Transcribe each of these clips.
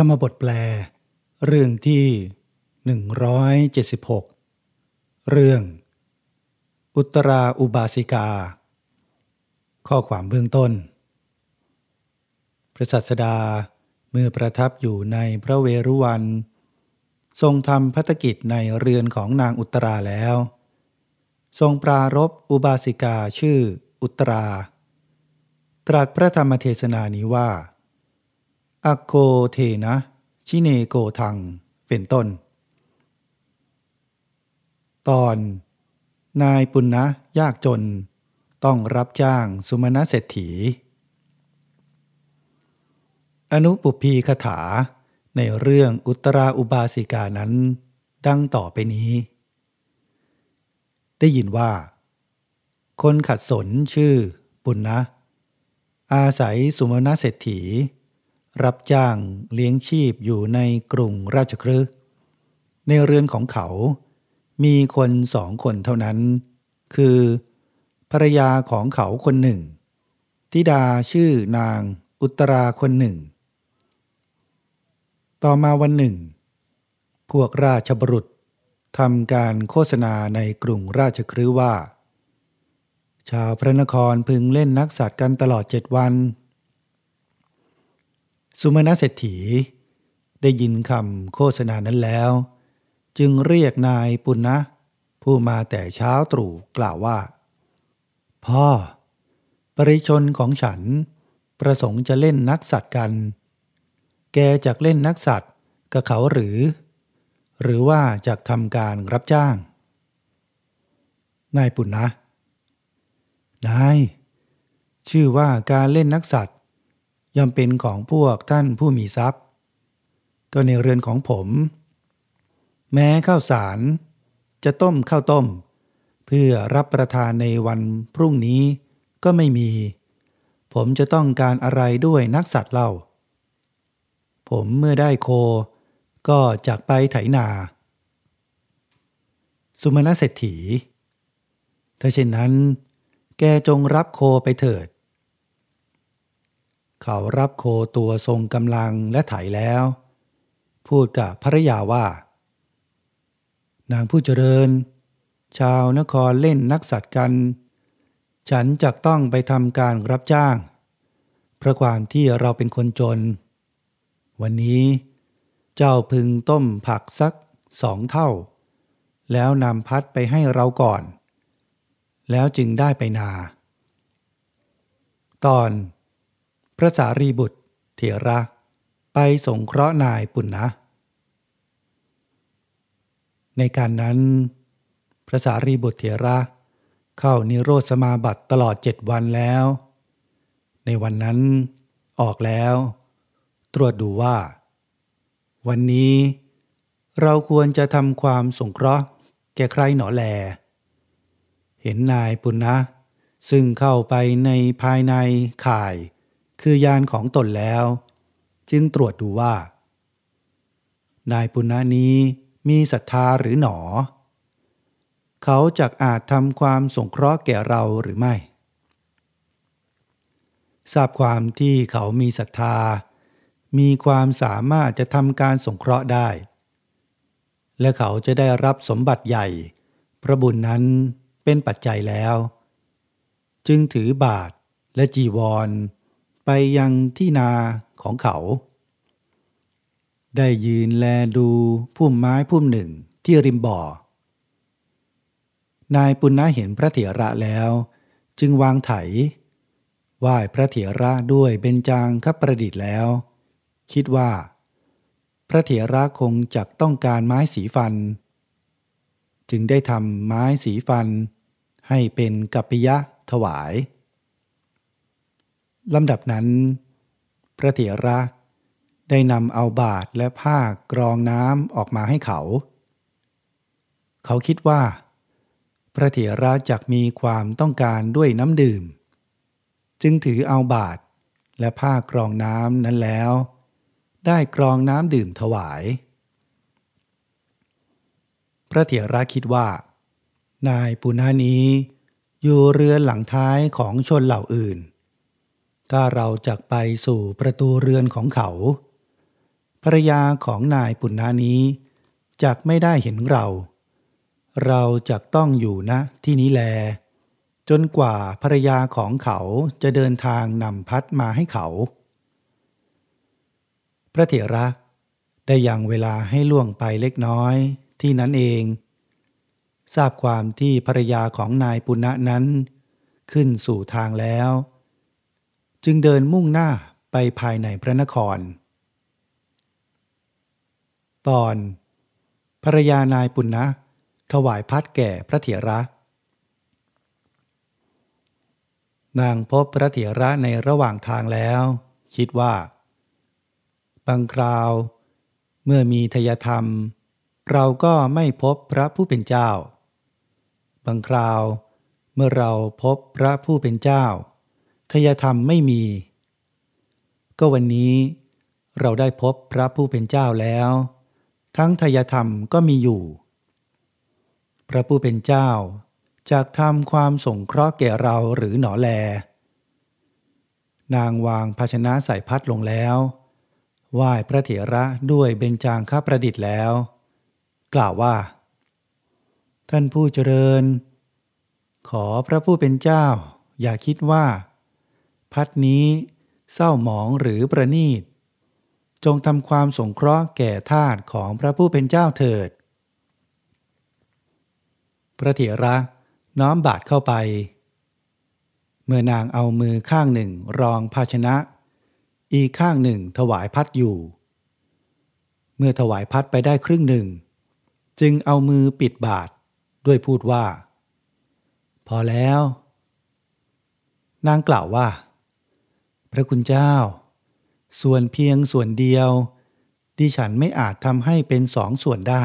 ธรรมบทแปล เรื่องที่ 176 เรื่อง อุตราอุบาสิกา ข้อความเบื้องต้น พระสัสดาเมื่อประทับอยู่ในพระเวรุวัน ทรงทำพัฒกิจในเรือนของนางอุตราแล้ว ทรงปรารบอุบาสิกาชื่ออุตรา ตรัสพระธรรมเทศนานี้ว่า อโกเทนะ ชิเนโกทัง เป็นต้น ตอน นายปุณณะยากจน ต้องรับจ้างสุมาณเศรษฐี อนุปุพีคถาในเรื่องอุตราอุบาสิกานั้น ดังต่อไปนี้ ได้ยินว่า คนขัดสนชื่อปุณณะอาศัยสุมาณเศรษฐี รับจ้างเลี้ยงชีพอยู่ในกรุงราชครึในเรือนของเขา มีคนสองคนเท่านั้น คือ ภรรยาของเขาคนหนึ่ง ธิดาชื่อนางอุตราคนหนึ่ง ต่อมาวันหนึ่ง พวกราชบรุษทำการโฆษณาในกรุงราชครืว่า ชาวพระนครพึงเล่นนักสัตว์กันตลอดเจ็ดวัน สุมาณเศรษฐี ได้ยินคำโฆษณานั้นแล้ว จึงเรียกนายปุณณะผู้มาแต่เช้าตรู่กล่าวว่า พ่อ ปริชนของฉันประสงค์จะเล่นนักสัตว์กัน แกจากเล่นนักสัตว์กับเขาหรือ หรือว่าจากทำการรับจ้าง นายปุณณะนาย ชื่อว่าการเล่นนักสัตว์ ย่อมเป็นของพวกท่านผู้มีทรัพย์ ก็ในเรือนของผม แม้ข้าวสาร จะต้มข้าวต้ม เพื่อรับประทานในวันพรุ่งนี้ก็ไม่มี ผมจะต้องการอะไรด้วยนักสัตว์เล่า ผมเมื่อได้โค ก็จากไปไถนา สุมาณเศรษฐีถ้าเช่นนั้น แกจงรับโคไปเถิด เขารับโคตัวทรงกำลังและไถแล้ว พูดกับภรรยาว่า นางผู้เจริญ ชาวนครเล่นนักสัตว์กัน ฉันจะต้องไปทำการรับจ้าง เพราะความที่เราเป็นคนจน วันนี้เจ้าพึงต้มผักสักสองเท่า แล้วนำพัดไปให้เราก่อน แล้วจึงได้ไปนา ตอน พระสารีบุตร เถระ ไปสงเคราะห์นายปุณณนะในการนั้น พระสารีบุตรเถระ เข้านิโรธสมาบัติตลอดเจ็ดวันแล้ว ในวันนั้นออกแล้ว ตรวจดูว่า วันนี้เราควรจะทำความสงเคราะห์แก่ใครหนอแล เห็นนายปุณณนะซึ่งเข้าไปในภายในข่าย คือยานของตนแล้ว จึงตรวจดูว่า นายปุณณนี้มีศรัทธาหรือหนอ เขาจะอาจทำความสงเคราะห์แก่เราหรือไม่ ทราบความที่เขามีศรัทธา มีความสามารถจะทำการสงเคราะห์ได้ และเขาจะได้รับสมบัติใหญ่ พระบุญนั้นเป็นปัจจัยแล้ว จึงถือบาทและจีวร ไปยังที่นาของเขา ได้ยืนแลดูพุ่มไม้พุ่มหนึ่งที่ริมบ่อ นายปุณณะเห็นพระเถระแล้ว จึงวางไถไหว้พระเถระด้วยเบญจางคประดิษฐ์แล้ว คิดว่า พระเถระคงจักต้องการไม้สีฟัน จึงได้ทำไม้สีฟัน ให้เป็นกัปปิยะถวาย ลำดับนั้น พระเถระได้นำเอาบาทและผ้ากรองน้ำออกมาให้เขา เขาคิดว่า พระเถระจักมีความต้องการด้วยน้ำดื่ม จึงถือเอาบาทและผ้ากรองน้ำนั้นแล้ว ได้กรองน้ำดื่มถวาย พระเถระคิดว่า นายปุณานี้อยู่เรือหลังท้ายของชนเหล่าอื่น ถ้าเราจักไปสู่ประตูเรือนของเขา ภรยาของนายปุณณานี้จักไม่ได้เห็นเรา เราจักต้องอยู่นะที่นี้แล จนกว่าภรยาของเขาจะเดินทางนำพัดมาให้เขา พระเถระได้ยังเวลาให้ล่วงไปเล็กน้อยที่นั้นเอง ทราบความที่ภรรยาของนายปุณณะนั้น ขึ้นสู่ทางแล้ว จึงเดินมุ่งหน้าไปภายในพระนคร ตอนภรรยานายปุณณะถวายพัดแก่พระเถระ นางพบพระเถระในระหว่างทางแล้ว คิดว่า บางคราว เมื่อมีทยธรรม เราก็ไม่พบพระผู้เป็นเจ้า บางคราว เมื่อเราพบพระผู้เป็นเจ้า ทยธรรมไม่มี ก็วันนี้เราได้พบพระผู้เป็นเจ้าแล้ว ทั้งทยธรรมก็มีอยู่ พระผู้เป็นเจ้าจากทำความสงเคราะห์แก่เราหรือหนอแล นางวางภาชนะใส่พัดลงแล้วไหว้พระเถระด้วยเบญจางค้าประดิษฐ์แล้ว กล่าวว่า ท่านผู้เจริญ ขอพระผู้เป็นเจ้า อย่าคิดว่า พัดนี้ เศร้าหมองหรือประนีต จงทำความสงเคราะห์แก่ทาตของพระผู้เป็นเจ้าเถิด พระเถระน้อมบาทเข้าไป เมื่อนางเอามือข้างหนึ่งรองภาชนะ อีกข้างหนึ่งถวายพัดอยู่ เมื่อถวายพัดไปได้ครึ่งหนึ่ง จึงเอามือปิดบาทด้วยพูดว่า พอแล้ว นางกล่าวว่า พระคุณเจ้า ส่วนเพียงส่วนเดียว ดิฉันไม่อาจทำให้เป็นสองส่วนได้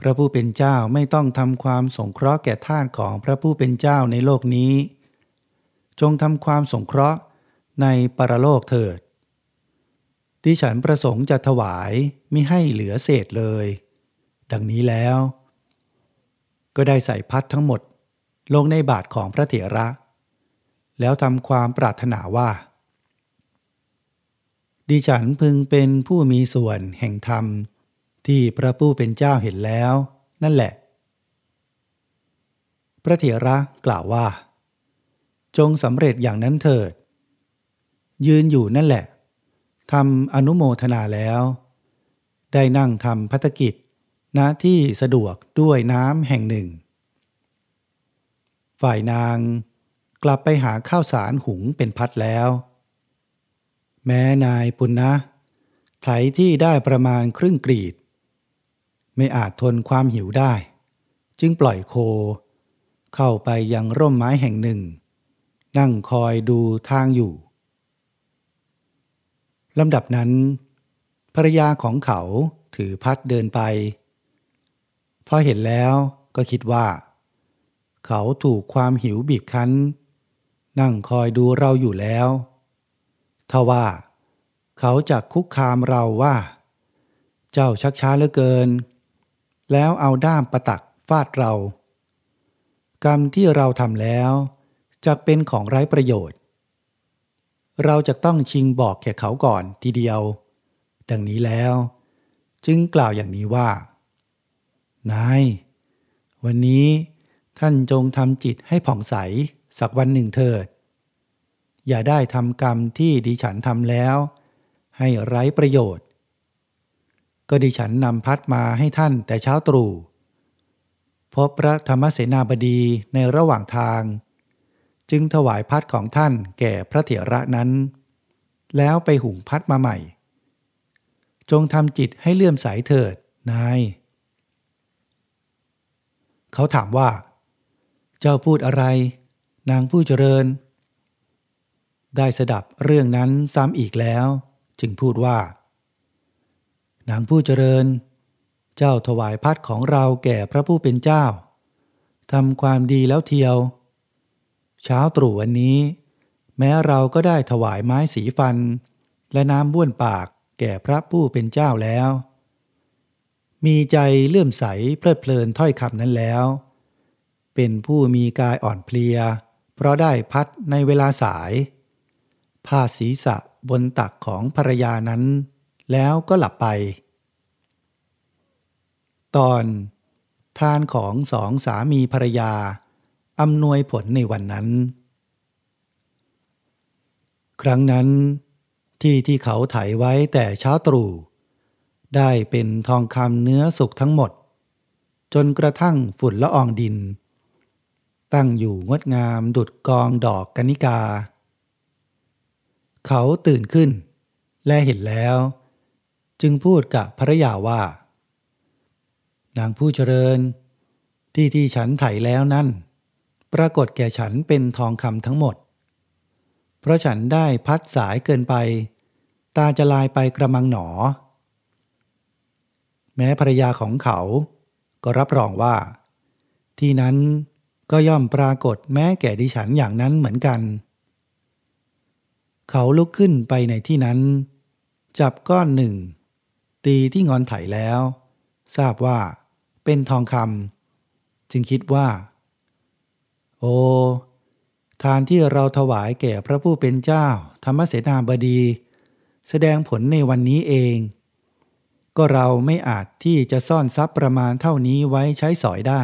พระผู้เป็นเจ้าไม่ต้องทำความสงเคราะห์แก่ทาสของพระผู้เป็นเจ้าในโลกนี้ จงทำความสงเคราะห์ในปรโลกเถิด ดิฉันประสงค์จะถวายไม่ให้เหลือเศษเลย ดังนี้แล้ว ก็ได้ใส่พัดทั้งหมด ลงในบาทของพระเถระ แล้วทำความปรารถนาว่า ดิฉันพึงเป็นผู้มีส่วนแห่งธรรม ที่พระผู้เป็นเจ้าเห็นแล้ว นั่นแหละ พระเถระกล่าวว่า จงสำเร็จอย่างนั้นเถิด ยืนอยู่นั่นแหละทำอนุโมทนาแล้ว ได้นั่งทำพัฒกิจณที่สะดวกด้วยน้ำแห่งหนึ่ง ฝ่ายนาง กลับไปหาข้าวสารหุงเป็นพัดแล้ว แม้นายปุณนะไถที่ได้ประมาณครึ่งกรีด ไม่อาจทนความหิวได้ จึงปล่อยโค เข้าไปยังร่มไม้แห่งหนึ่ง นั่งคอยดูทางอยู่ลำดับนั้น ภรรยาของเขาถือพัดเดินไป พอเห็นแล้วก็คิดว่า เขาถูกความหิวบีบคั้น นั่งคอยดูเราอยู่แล้วทว่าเขาจะคุกคามเราว่า เจ้าชักช้าเหลือเกิน แล้วเอาด้ามประตักฟาดเรา กรรมที่เราทำแล้วจะเป็นของไร้ประโยชน์ เราจะต้องชิงบอกแก่เขาก่อนทีเดียว ดังนี้แล้ว จึงกล่าวอย่างนี้ว่า นาย วันนี้ท่านจงทำจิตให้ผ่องใส สักวันหนึ่งเถิด อย่าได้ทำกรรมที่ดิฉันทำแล้ว ให้ไร้ประโยชน์ ก็ดิฉันนำพัดมาให้ท่านแต่เช้าตรู่พบพระธรรมเสนาบดีในระหว่างทาง จึงถวายพัดของท่านแก่พระเถระนั้น แล้วไปหุงพัดมาใหม่ จงทำจิตให้เลื่อมใสเถิดนาย เขาถามว่า เจ้าพูดอะไร นางผู้เจริญ ได้สดับเรื่องนั้นซ้ำอีกแล้ว จึงพูดว่า นางผู้เจริญ เจ้าถวายพัดของเราแก่พระผู้เป็นเจ้าทำความดีแล้วเทียว เช้าตรู่วันนี้ แม้เราก็ได้ถวายไม้สีฟัน และน้ำบ้วนปากแก่พระผู้เป็นเจ้าแล้ว มีใจเลื่อมใสเพลิดเพลินถ้อยคำนั้นแล้ว เป็นผู้มีกายอ่อนเพลีย เพราะได้พัดในเวลาสาย ผ้าศีรษะบนตักของภรรยานั้น แล้วก็หลับไป ตอนทานของสองสามีภรรยาอำนวยผลในวันนั้น ครั้งนั้น ที่ที่เขาไถไว้แต่เช้าตรู่ได้เป็นทองคำเนื้อสุกทั้งหมด จนกระทั่งฝุ่นละอองดิน ตั้งอยู่งดงามดุดกองดอกกนิกา เขาตื่นขึ้น และเห็นแล้ว จึงพูดกับภรรยาว่า นางผู้เจริญ ที่ที่ฉันไถแล้วนั่น ปรากฏแก่ฉันเป็นทองคำทั้งหมด เพราะฉันได้พัดสายเกินไป ตาจะลายไปกระมังหนอ แม้ภรรยาของเขาก็รับรองว่า ที่นั้น ก็ย่อมปรากฏแม้แก่ดิฉันอย่างนั้นเหมือนกัน เขาลุกขึ้นไปในที่นั้น จับก้อนหนึ่ง ตีที่งอนไถแล้ว ทราบว่า เป็นทองคำจึงคิดว่า โอ้ทานที่เราถวายแก่พระผู้เป็นเจ้า ธรรมเสนาบดี แสดงผลในวันนี้เอง ก็เราไม่อาจที่จะซ่อนทรัพย์ประมาณเท่านี้ไว้ใช้สอยได้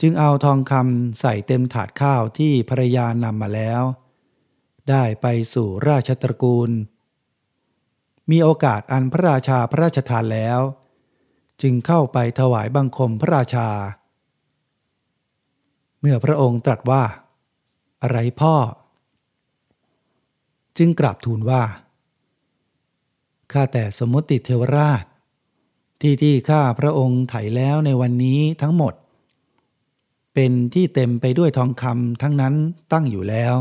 จึงเอาทองคำใส่เต็มถาดข้าวที่ภรรยานำมาแล้ว ได้ไปสู่ราชตระกูล มีโอกาสอันพระราชาพระราชทานแล้ว จึงเข้าไปถวายบังคมพระราชา เมื่อพระองค์ตรัสว่า อะไรพ่อ จึงกราบทูลว่าข้าแต่สมมติเทวราช ที่ที่ข้าพระองค์ไถแล้วในวันนี้ทั้งหมด เป็นที่เต็มไปด้วยทองคำทั้งนั้นตั้งอยู่แล้ว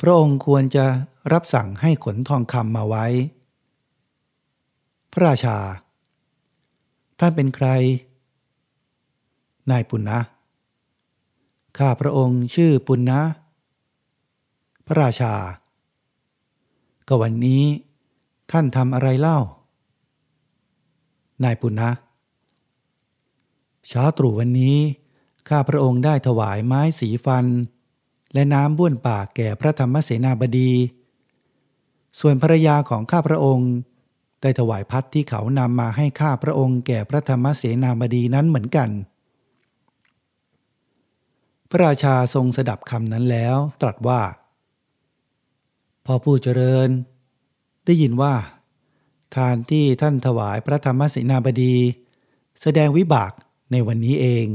พระองค์ควรจะรับสั่งให้ขนทองคำมาไว้ พระราชา ท่านเป็นใคร นายปุณณนะข้าพระองค์ชื่อปุณณนะพระราชา ก็วันนี้ท่านทำอะไรเล่า นายปุณณนะเช้าตรู่วันนี้ ข้าพระองค์ได้ถวายไม้สีฟัน และน้ำบ้วนปากแก่พระธรรมเสนาบดี ส่วนภรรยาของข้าพระองค์ ได้ถวายพัดที่เขานำมาให้ข้าพระองค์แก่พระธรรมเสนาบดีนั้นเหมือนกัน พระราชาทรงสดับคำนั้นแล้วตรัสว่า พอผู้เจริญ ได้ยินว่า ทานที่ท่านถวายพระธรรมเสนาบดี แสดงวิบากในวันนี้เอง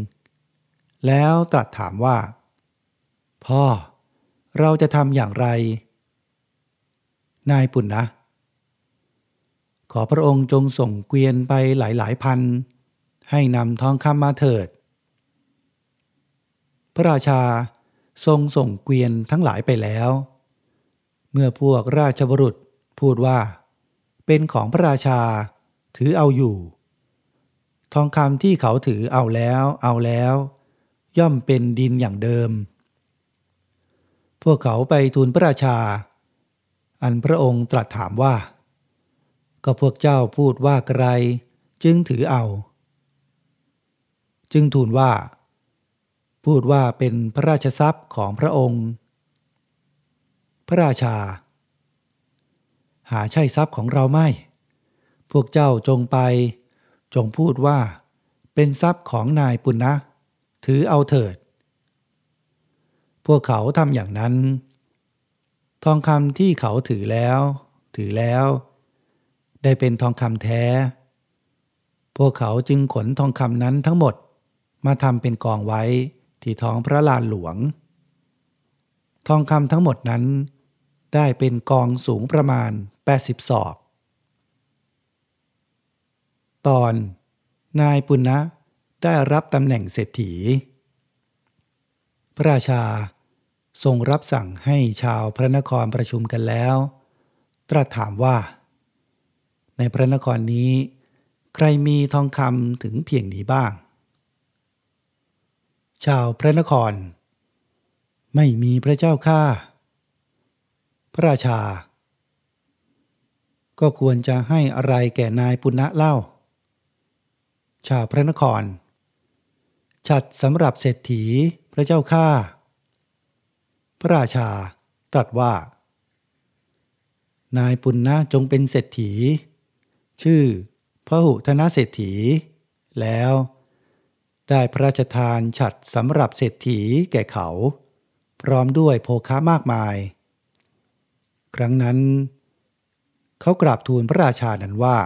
แล้วตรัสถามว่า พ่อ เราจะทำอย่างไร นายปุณณนะ ขอพระองค์จงส่งเกวียนไปหลายๆพัน ให้นำทองคำมาเถิด พระราชาทรงส่งเกวียนทั้งหลายไปแล้ว เมื่อพวกราชบุรุษพูดว่า เป็นของพระราชาถือเอาอยู่ ทองคำที่เขาถือเอาแล้วเอาแล้ว ย่อมเป็นดินอย่างเดิม พวกเขาไปทูลพระราชา อันพระองค์ตรัสถามว่า ก็พวกเจ้าพูดว่าไกรจึงถือเอา จึงทูลว่า พูดว่าเป็นพระราชทรัพย์ของพระองค์ พระราชา หาใช่ทรัพย์ของเราไม่ พวกเจ้าจงไป จงพูดว่า เป็นทรัพย์ของนายปุณณนะ ถือเอาเถิด พวกเขาทำอย่างนั้น ทองคำที่เขาถือแล้ว ถือแล้ว ได้เป็นทองคำแท้ พวกเขาจึงขนทองคำนั้นทั้งหมดมาทำเป็นกองไว้ที่ท้องพระลานหลวง ทองคำทั้งหมดนั้น ได้เป็นกองสูงประมาณ 80 ศอก ตอน นายปุณณนะ ได้รับตำแหน่งเศรษฐี พระราชาทรงรับสั่งให้ชาวพระนครประชุมกันแล้ว ตรัสถามว่า ในพระนครนี้ ใครมีทองคำถึงเพียงนี้บ้าง ชาวพระนคร ไม่มีพระเจ้าข้าพระราชา ก็ควรจะให้อะไรแก่นายปุณณะเล่า ชาวพระนคร ฉัดสำหรับเศรษฐีพระเจ้าข้าพระราชาตรัสว่า นายปุณณะจงเป็นเศรษฐี ชื่อพระหุธนเศรษฐี แล้ว ได้พระราชทานฉัดสำหรับเศรษฐีแก่เขา พร้อมด้วยโภคามากมาย ครั้งนั้น เขากราบทูลพระราชานั้นว่า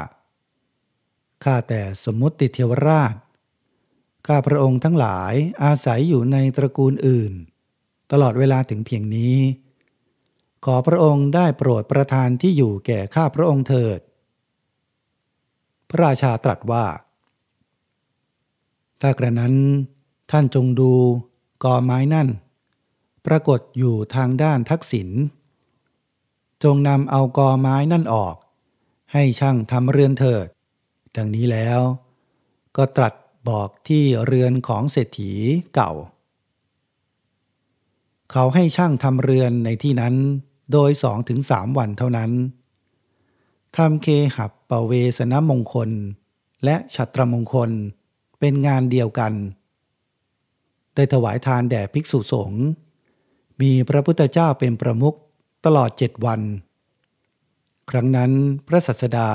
ข้าแต่สมมติเทวราช ข้าพระองค์ทั้งหลายอาศัยอยู่ในตระกูลอื่น ตลอดเวลาถึงเพียงนี้ ขอพระองค์ได้โปรดประทานที่อยู่แก่ข้าพระองค์เถิด พระราชาตรัสว่า ถ้ากระนั้น ท่านจงดูกอไม้นั่น ปรากฏอยู่ทางด้านทักษิณจงนำเอากอไม้นั่นออก ให้ช่างทำเรือนเถิด ดังนี้แล้ว ก็ตรัส บอกที่เรือนของเศรษฐีเก่า เขาให้ช่างทำเรือนในที่นั้นโดยสองถึงสามวันเท่านั้นทำเคหับปเวสนมงคล และฉัตรมงคลเป็นงานเดียวกัน ได้ถวายทานแด่ภิกษุสงฆ์มีพระพุทธเจ้าเป็นประมุขตลอดเจ็ดวัน ครั้งนั้นพระสัสดา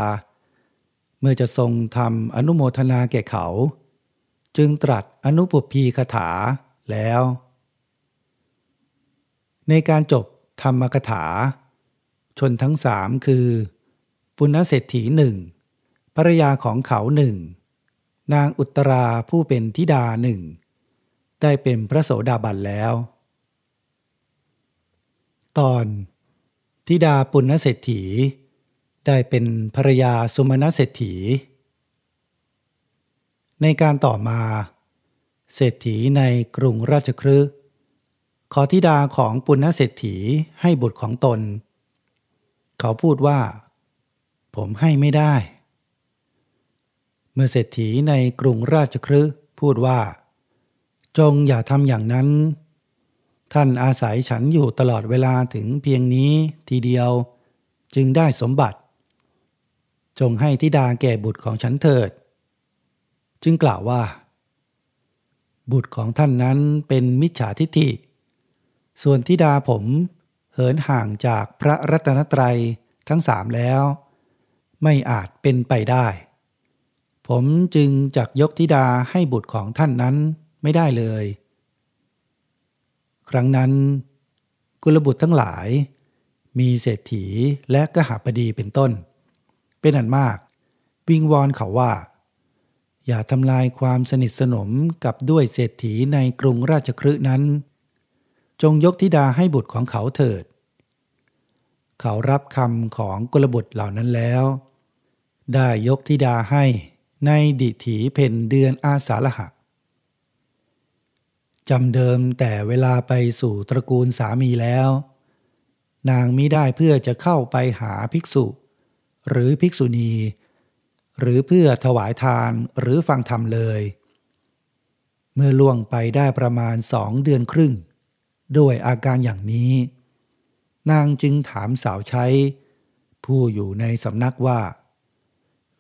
เมื่อจะทรงทำอนุโมทนาแก่เขา จึงตรัสอนุปพีคถาแล้ว ในการจบธรรมกถา ชนทั้งสามคือ ปุณณเศรษฐีหนึ่งภรรยาของเขาหนึ่งนางอุตราผู้เป็นธิดาหนึ่งได้เป็นพระโสดาบันแล้ว ตอนธิดาปุณณเศรษฐี ได้เป็นภรรยาสุมาณเศรษฐี ในการต่อมา เศรษฐีในกรุงราชครึขอธิดาของปุณณเศรษฐีให้บุตรของตน เขาพูดว่า ผมให้ไม่ได้ เมื่อเศรษฐีในกรุงราชครึพูดว่า จงอย่าทำอย่างนั้น ท่านอาศัยฉันอยู่ตลอดเวลาถึงเพียงนี้ทีเดียวจึงได้สมบัติ จงให้ธิดาแก่บุตรของฉันเถิด จึงกล่าวว่า บุตรของท่านนั้นเป็นมิจฉาทิฏฐิ ส่วนทิดาผมเหินห่างจากพระรัตนตรัยทั้งสามแล้ว ไม่อาจเป็นไปได้ ผมจึงจักยกธิดาให้บุตรของท่านนั้นไม่ได้เลย ครั้งนั้น กุลบุตรทั้งหลาย มีเศรษฐีและกหาปดีเป็นต้น เป็นอันมาก วิงวอนเขาว่า อย่าทำลายความสนิทสนมกับด้วยเศรษฐีในกรุงราชครืนั้น จงยกธิดาให้บุตรของเขาเถิด เขารับคำของกุลบุตรเหล่านั้นแล้ว ได้ยกธิดาให้ในดิถีเพนเดือนอาสาฬหะจำเดิมแต่เวลาไปสู่ตระกูลสามีแล้ว นางมิได้เพื่อจะเข้าไปหาภิกษุ หรือภิกษุณี หรือเพื่อถวายทานหรือฟังธรรมเลย เมื่อล่วงไปได้ประมาณสองเดือนครึ่ง ด้วยอาการอย่างนี้ นางจึงถามสาวใช้ ผู้อยู่ในสำนักว่า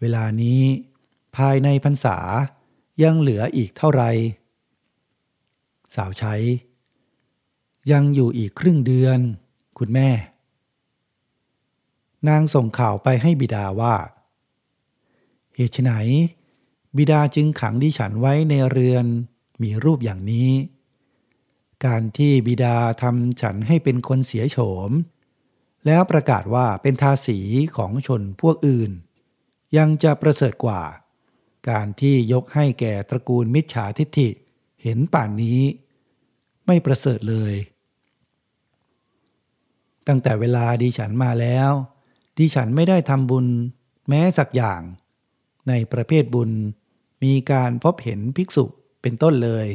เวลานี้ภายในพรรษายังเหลืออีกเท่าไร สาวใช้ ยังอยู่อีกครึ่งเดือน คุณแม่ นางส่งข่าวไปให้บิดาว่า เหตุไหน บิดาจึงขังดิฉันไว้ในเรือนมีรูปอย่างนี้ การที่บิดาทำฉันให้เป็นคนเสียโฉม แล้วประกาศว่าเป็นทาสีของชนพวกอื่น ยังจะประเสริฐกว่า การที่ยกให้แก่ตระกูลมิจฉาทิฐิเห็นป่านนี้ ไม่ประเสริฐเลย ตั้งแต่เวลาดิฉันมาแล้วดิฉันไม่ได้ทำบุญแม้สักอย่าง ในประเภทบุญ มีการพบเห็นภิกษุเป็นต้นเลย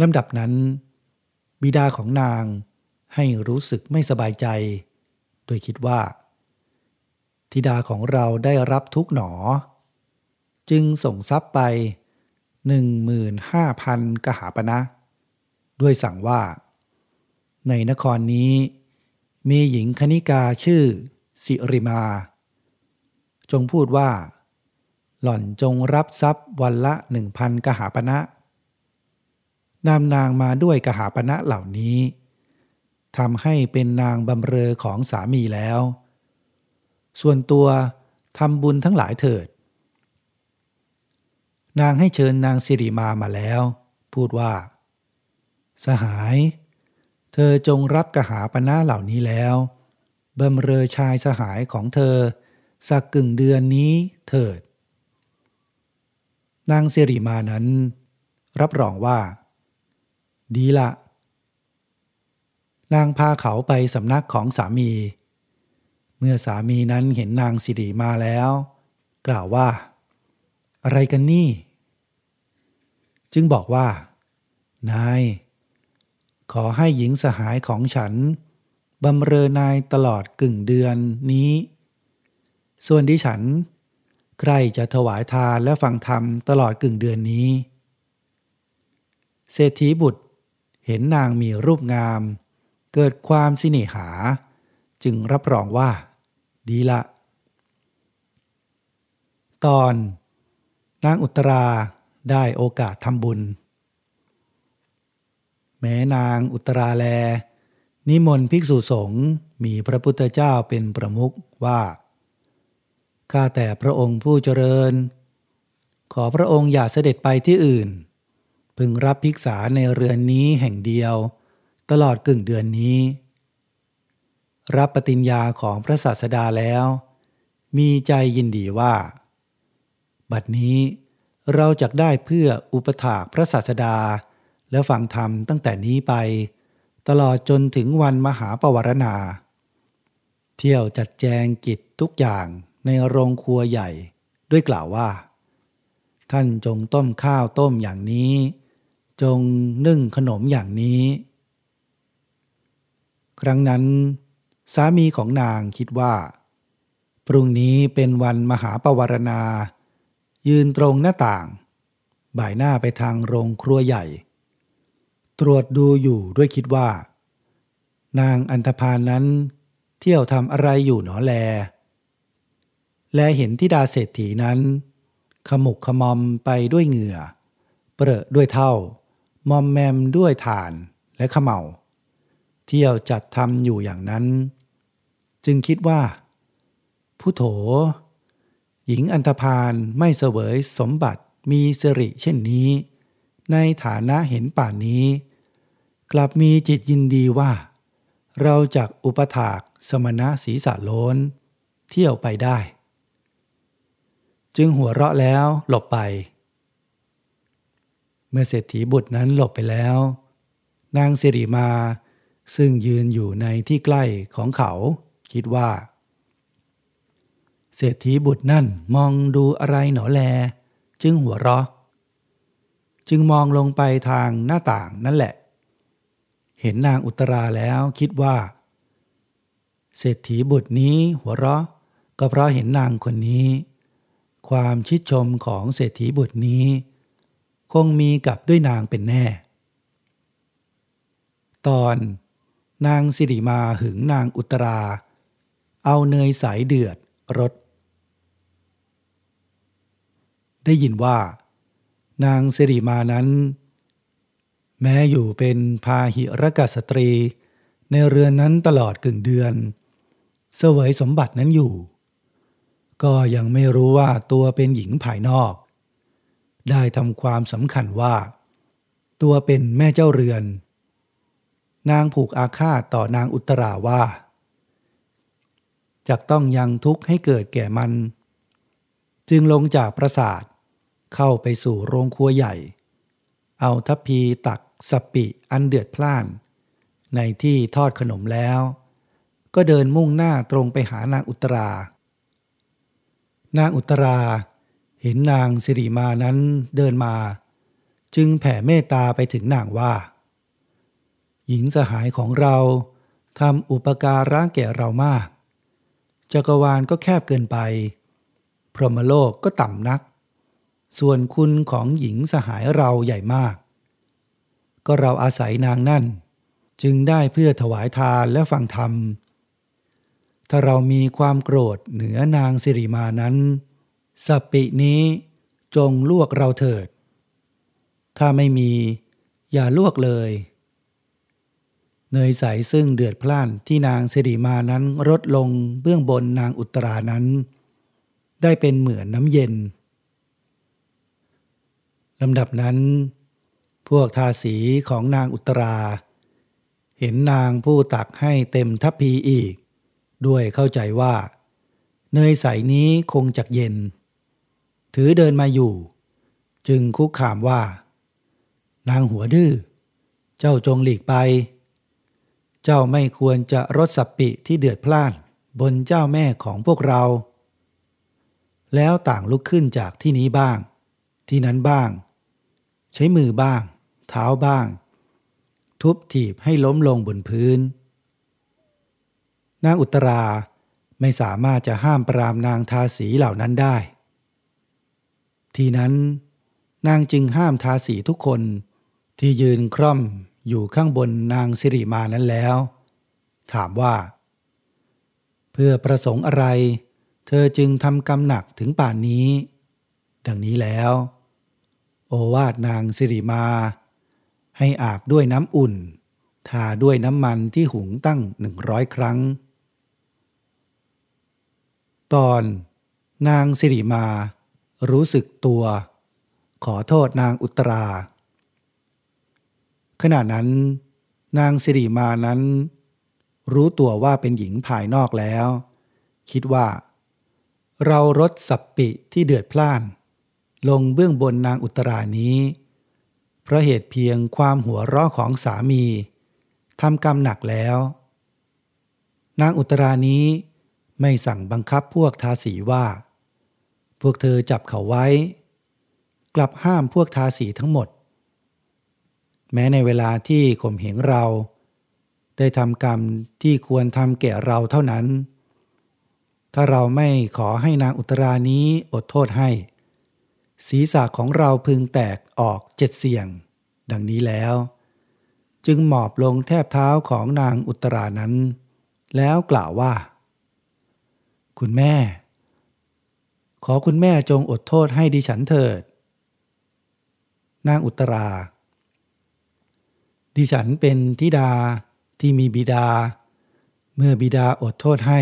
ลำดับนั้น บิดาของนางให้รู้สึกไม่สบายใจ โดยคิดว่า ธิดาของเราได้รับทุกหนอ จึงส่งทรัพย์ไป 15,000 กหาปณะนะด้วยสั่งว่า ในนครนี้ มีหญิงคณิกาชื่อ สิริมา จงพูดว่า หล่อนจงรับทรัพย์วันละหนึ่งพันกหาปณะนะนำนางมาด้วยกหาปณะเหล่านี้ทำให้เป็นนางบำเรอของสามีแล้ว ส่วนตัวทำบุญทั้งหลายเถิด นางให้เชิญนางสิริมามาแล้ว พูดว่า สหาย เธอจงรับกหาปณะเหล่านี้แล้วบำเรอชายสหายของเธอ สักกึ่งเดือนนี้เถิด นางสิริมานั้น รับรองว่า ดีละ นางพาเขาไปสำนักของสามี เมื่อสามีนั้นเห็นนางสิริมาแล้ว กล่าวว่า อะไรกันนี่ จึงบอกว่า นาย ขอให้หญิงสหายของฉันบำเรอนายตลอดกึ่งเดือนนี้ ส่วนดิฉัน ใครจะถวายทานและฟังธรรมตลอดกึ่งเดือนนี้ เศรษฐีบุตรเห็นนางมีรูปงาม เกิดความสิเนหา จึงรับรองว่า ดีละ ตอน นางอุตราได้โอกาสทำบุญ แม้นางอุตราแล นิมนต์ภิกษุสงฆ์มีพระพุทธเจ้าเป็นประมุขว่า ข้าแต่พระองค์ผู้เจริญ ขอพระองค์อย่าเสด็จไปที่อื่น พึงรับภิกษาในเรือนนี้แห่งเดียว ตลอดกึ่งเดือนนี้ รับปฏิญญาของพระศาสดาแล้ว มีใจยินดีว่า บัดนี้เราจะได้เพื่ออุปถากพระศาสดา และฟังธรรมตั้งแต่นี้ไป ตลอดจนถึงวันมหาปวารณา เที่ยวจัดแจงกิจทุกอย่าง ในโรงครัวใหญ่ ด้วยกล่าวว่า ท่านจงต้มข้าวต้มอย่างนี้ จงนึ่งขนมอย่างนี้ ครั้งนั้น สามีของนางคิดว่า พรุ่งนี้เป็นวันมหาปวารณา ยืนตรงหน้าต่าง บ่ายหน้าไปทางโรงครัวใหญ่ ตรวจดูอยู่ด้วยคิดว่า นางอันธพาลนั้นเที่ยวทำอะไรอยู่หนอแล และเห็นทิดาเศรษฐีนั้น ขมุกขมอมไปด้วยเหงื่อ เปรอะด้วยเท่ามอมแมมด้วยฐานและขมเมาเที่ยวจัดทำอยู่อย่างนั้น จึงคิดว่า ผู้โถ หญิงอันธพาลไม่เสวยสมบัติมีสิริเช่นนี้ ในฐานะเห็นป่านนี้ กลับมีจิตยินดีว่า เราจากอุปถากสมณะศีรษะโลนเที่ยวไปได้ จึงหัวเราะแล้วหลบไป เมื่อเศรษฐีบุตรนั้นหลบไปแล้ว นางสิริมาซึ่งยืนอยู่ในที่ใกล้ของเขาคิดว่า เศรษฐีบุตรนั่นมองดูอะไรหนอแล จึงหัวเราะ จึงมองลงไปทางหน้าต่างนั่นแหละ เห็นนางอุตราแล้วคิดว่า เศรษฐีบุตรนี้หัวเราะ ก็เพราะเห็นนางคนนี้ ความชิดชมของเศรษฐีบุตรนี้ คงมีกับด้วยนางเป็นแน่ ตอนนางสิริมาหึงนางอุตรา เอาเนยใสเดือดรสได้ยินว่า นางสิริมานั้น แม้อยู่เป็นพาหิรกสตรี ในเรือนนั้นตลอดกึ่งเดือน เสวยสมบัตินั้นอยู่ ก็ยังไม่รู้ว่าตัวเป็นหญิงภายนอก ได้ทำความสำคัญว่า ตัวเป็นแม่เจ้าเรือน นางผูกอาฆาตต่อนางอุตราว่าจะต้องยังทุกข์ให้เกิดแก่มัน จึงลงจากปราสาทเข้าไปสู่โรงครัวใหญ่ เอาทัพพีตักสปิอันเดือดพล่าน ในที่ทอดขนมแล้ว ก็เดินมุ่งหน้าตรงไปหานางอุตรา นางอุตรา เห็นนางสิริมานั้นเดินมา จึงแผ่เมตตาไปถึงนางว่า หญิงสหายของเราทำอุปการะแก่เรามาก จักรวาลก็แคบเกินไป พรหมโลกก็ต่ำนัก ส่วนคุณของหญิงสหายเราใหญ่มาก ก็เราอาศัยนางนั่น จึงได้เพื่อถวายทานและฟังธรรม ถ้าเรามีความโกรธเหนือนางสิริมานั้นสปินี้จงลวกเราเถิด ถ้าไม่มีอย่าลวกเลย เนยใสซึ่งเดือดพล่านที่นางสิริมานั้นลดลงเบื้องบนนางอุตรานั้น ได้เป็นเหมือนน้ำเย็นลำดับนั้น พวกทาสีของนางอุตรา เห็นนางผู้ตักให้เต็มทัพพีอีก ด้วยเข้าใจว่า เนยใสนี้คงจักเย็น ถือเดินมาอยู่ จึงคุกขามว่า นางหัวดื้อ เจ้าจงหลีกไป เจ้าไม่ควรจะรดสับปิที่เดือดพล่านบนเจ้าแม่ของพวกเรา แล้วต่างลุกขึ้นจากที่นี้บ้าง ที่นั้นบ้าง ใช้มือบ้าง เท้าบ้าง ทุบถีบให้ล้มลงบนพื้น นางอุตราไม่สามารถจะห้ามปรามนางทาสีเหล่านั้นได้ ทีนั้น นางจึงห้ามทาสีทุกคนที่ยืนคร่อมอยู่ข้างบนนางสิริมานั้นแล้ว ถามว่า เพื่อประสงค์อะไร เธอจึงทำกรรมหนักถึงป่านนี้ ดังนี้แล้ว โอวาทนางสิริมา ให้อาบด้วยน้ำอุ่น ทาด้วยน้ำมันที่หุงตั้งหนึ่งร้อยครั้ง ตอนนางสิริมา รู้สึกตัว ขอโทษนางอุตรา ขณะนั้น นางสิริมานั้น รู้ตัวว่าเป็นหญิงภายนอกแล้ว คิดว่า เรารดสับปิที่เดือดพล่าน ลงเบื้องบนนางอุตรานี้เพราะเหตุเพียงความหัวเราะของสามีทำกรรมหนักแล้ว นางอุตรานี้ ไม่สั่งบังคับพวกทาสีว่า พวกเธอจับเขาไว้ กลับห้ามพวกทาสีทั้งหมด แม้ในเวลาที่ข่มเหงเรา ได้ทำกรรมที่ควรทำแก่เราเท่านั้น ถ้าเราไม่ขอให้นางอุตรานี้อดโทษให้ ศีรษะของเราพึงแตกออกเจ็ดเสียง ดังนี้แล้ว จึงหมอบลงแทบเท้าของนางอุตรานั้น แล้วกล่าวว่า คุณแม่ ขอคุณแม่จงอดโทษให้ดิฉันเถิด นางอุตรา ดิฉันเป็นธิดาที่มีบิดา เมื่อบิดาอดโทษให้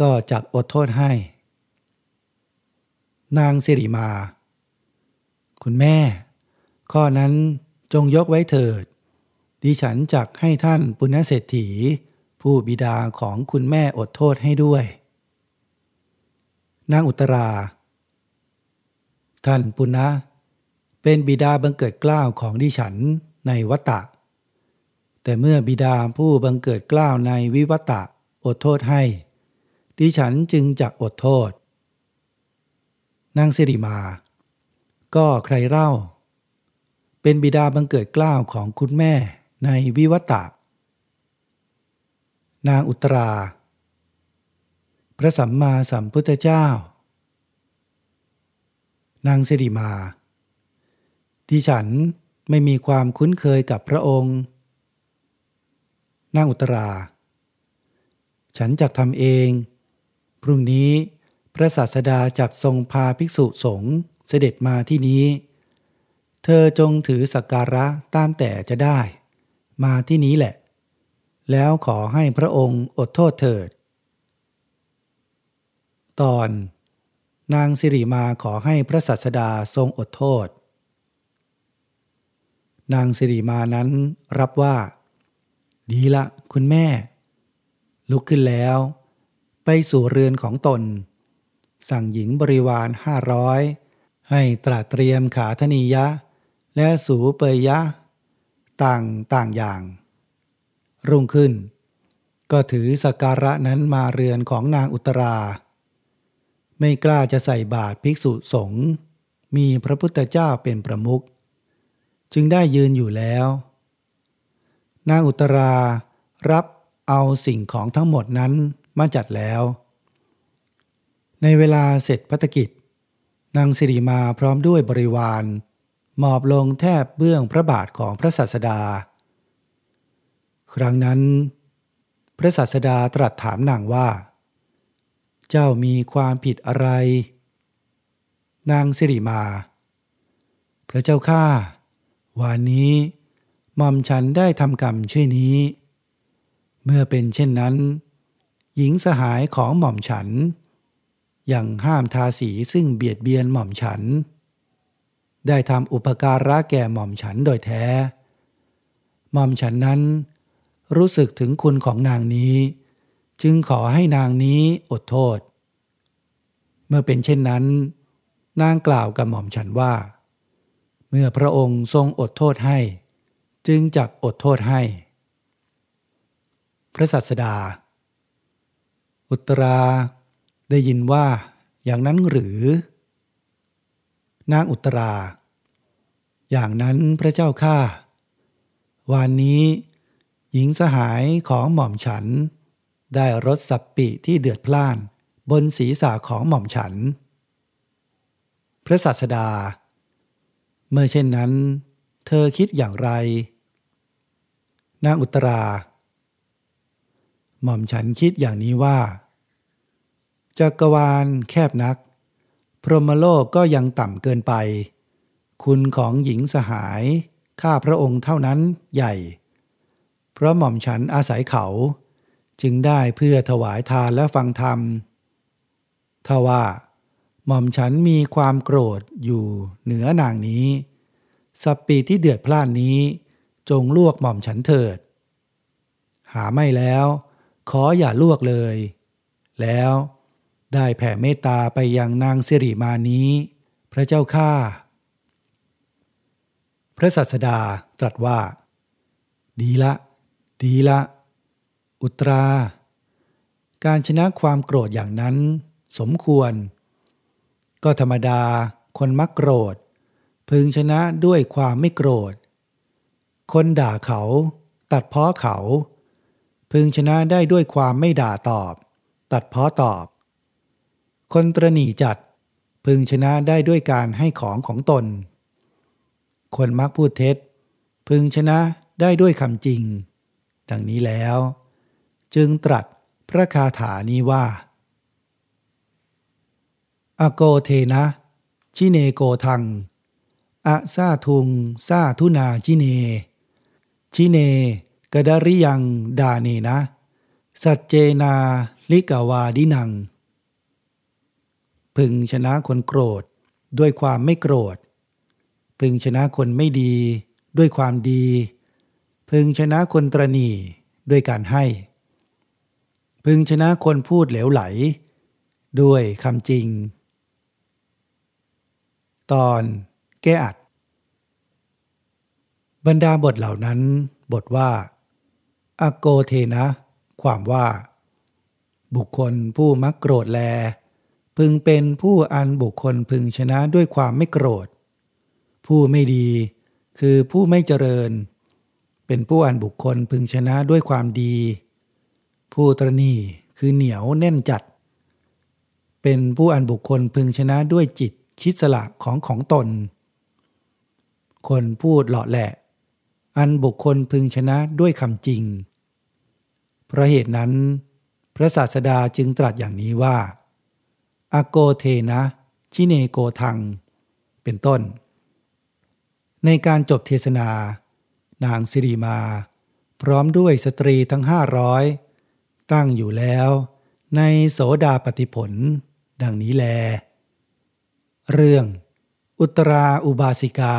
ก็จักอดโทษให้ นางสิริมา คุณแม่ ข้อนั้นจงยกไว้เถิด ดิฉันจักให้ท่านปุณณเศรษฐีผู้บิดาของคุณแม่อดโทษให้ด้วย นางอุตรา ท่านปุณณะเป็นบิดาบังเกิดกล้าวของดิฉันในวัตตะ แต่เมื่อบิดาผู้บังเกิดกล้าวในวิวัตะอดโทษให้ ดิฉันจึงจักอดโทษ นางสิริมา ก็ใครเล่า เป็นบิดาบังเกิดกล้าวของคุณแม่ในวิวัตะ นางอุตรา พระสัมมาสัมพุทธเจ้า นางสิริมา ที่ฉันไม่มีความคุ้นเคยกับพระองค์ นางอุตรา ฉันจักทำเอง พรุ่งนี้พระศาสดาจักทรงพาภิกษุสงฆ์เสด็จมาที่นี้ เธอจงถือสักการะตามแต่จะได้ มาที่นี้แหละ แล้วขอให้พระองค์อดโทษเถิด ตอน นางสิริมาขอให้พระศาสดาทรงอดโทษ นางสิริมานั้นรับว่า ดีละคุณแม่ ลุกขึ้นแล้ว ไปสู่เรือนของตน สั่งหญิงบริวารห้าร้อยให้ตราเตรียมขาธนียะ และสูเปยยะ ต่างต่างอย่าง รุ่งขึ้น ก็ถือสการะนั้นมาเรือนของนางอุตรา ไม่กล้าจะใส่บาตรภิกษุสงฆ์มีพระพุทธเจ้าเป็นประมุขจึงได้ยืนอยู่แล้ว นางอุตรารับเอาสิ่งของทั้งหมดนั้นมาจัดแล้ว ในเวลาเสร็จพัฒกิจ นางสิริมาพร้อมด้วยบริวาร หมอบลงแทบเบื้องพระบาทของพระศาสดา ครั้งนั้น พระศาสดาตรัสถามนางว่า เจ้ามีความผิดอะไร นางสิริมา พระเจ้าข้าวานนี้หม่อมฉันได้ทำกรรมชื่อนี้ เมื่อเป็นเช่นนั้น หญิงสหายของหม่อมฉัน ยังห้ามทาสีซึ่งเบียดเบียนหม่อมฉัน ได้ทำอุปการะแก่หม่อมฉันโดยแท้ หม่อมฉันนั้นรู้สึกถึงคุณของนางนี้ จึงขอให้นางนี้อดโทษ เมื่อเป็นเช่นนั้น นางกล่าวกับหม่อมฉันว่า เมื่อพระองค์ทรงอดโทษให้ จึงจักอดโทษให้ พระสัสดา อุตราได้ยินว่าอย่างนั้นหรือ นางอุตรา อย่างนั้นพระเจ้าข้าวันนี้ หญิงสหายของหม่อมฉัน ได้รถสับปิที่เดือดพล่าน บนศีรษะของหม่อมฉัน พระสัสดา เมื่อเช่นนั้น เธอคิดอย่างไร นางอุตรา หม่อมฉันคิดอย่างนี้ว่า จักรวาลแคบนัก พรหมโลกก็ยังต่ำเกินไป คุณของหญิงสหายข้าพระองค์เท่านั้นใหญ่ เพราะหม่อมฉันอาศัยเขา จึงได้เพื่อถวายทานและฟังธรรมทว่า หม่อมฉันมีความโกรธอยู่เหนือนางนี้สัปปีที่เดือดพล่านนี้ จงลวกหม่อมฉันเถิด หาไม่แล้ว ขออย่าลวกเลย แล้วได้แผ่เมตตาไปยังนางสิริมานี้ พระเจ้าข้าพระสัสดาตรัสว่า ดีละ ดีละ อุตรา การชนะความโกรธอย่างนั้น สมควร ก็ธรรมดาคนมักโกรธ พึงชนะด้วยความไม่โกรธ คนด่าเขาตัดเพาะเขา พึงชนะได้ด้วยความไม่ด่าตอบ ตัดเพาะตอบ คนตรณีจัด พึงชนะได้ด้วยการให้ของของตน คนมักพูดเท็จ พึงชนะได้ด้วยคำจริง ดังนี้แล้ว จึงตรัสพระคาถานี้ว่า อโกเทนะ ชิเนโกทัง อะซาทุงซาทุนาชิเน ชิเนกดาริยังดาเนนะ สัจเจนาลิกาวาดินัง พึงชนะคนโกรธด้วยความไม่โกรธ พึงชนะคนไม่ดีด้วยความดี พึงชนะคนตรณีด้วยการให้ พึงชนะคนพูดเหลวไหล ด้วยคำจริง ตอนแก้อัด บรรดาบทเหล่านั้น บทว่า อโกเทนะ ความว่า บุคคลผู้มักโกรธแล พึงเป็นผู้อันบุคคลพึงชนะด้วยความไม่โกรธ ผู้ไม่ดีคือผู้ไม่เจริญ เป็นผู้อันบุคคลพึงชนะด้วยความดี ผู้ตรณีคือเหนียวแน่นจัด เป็นผู้อันบุคคลพึงชนะด้วยจิตคิดสละของของตน คนพูดหล่อแหละ อันบุคคลพึงชนะด้วยคำจริง เพราะเหตุนั้น พระศาสดาจึงตรัสอย่างนี้ว่า อโกเทนะ ชิเนโกทัง เป็นต้น ในการจบเทศนา นางสิริมา พร้อมด้วยสตรีทั้งห้าร้อย ตั้งอยู่แล้ว ในโสดาปฏิผล ดังนี้แล เรื่อง อุตราอุบาสิกา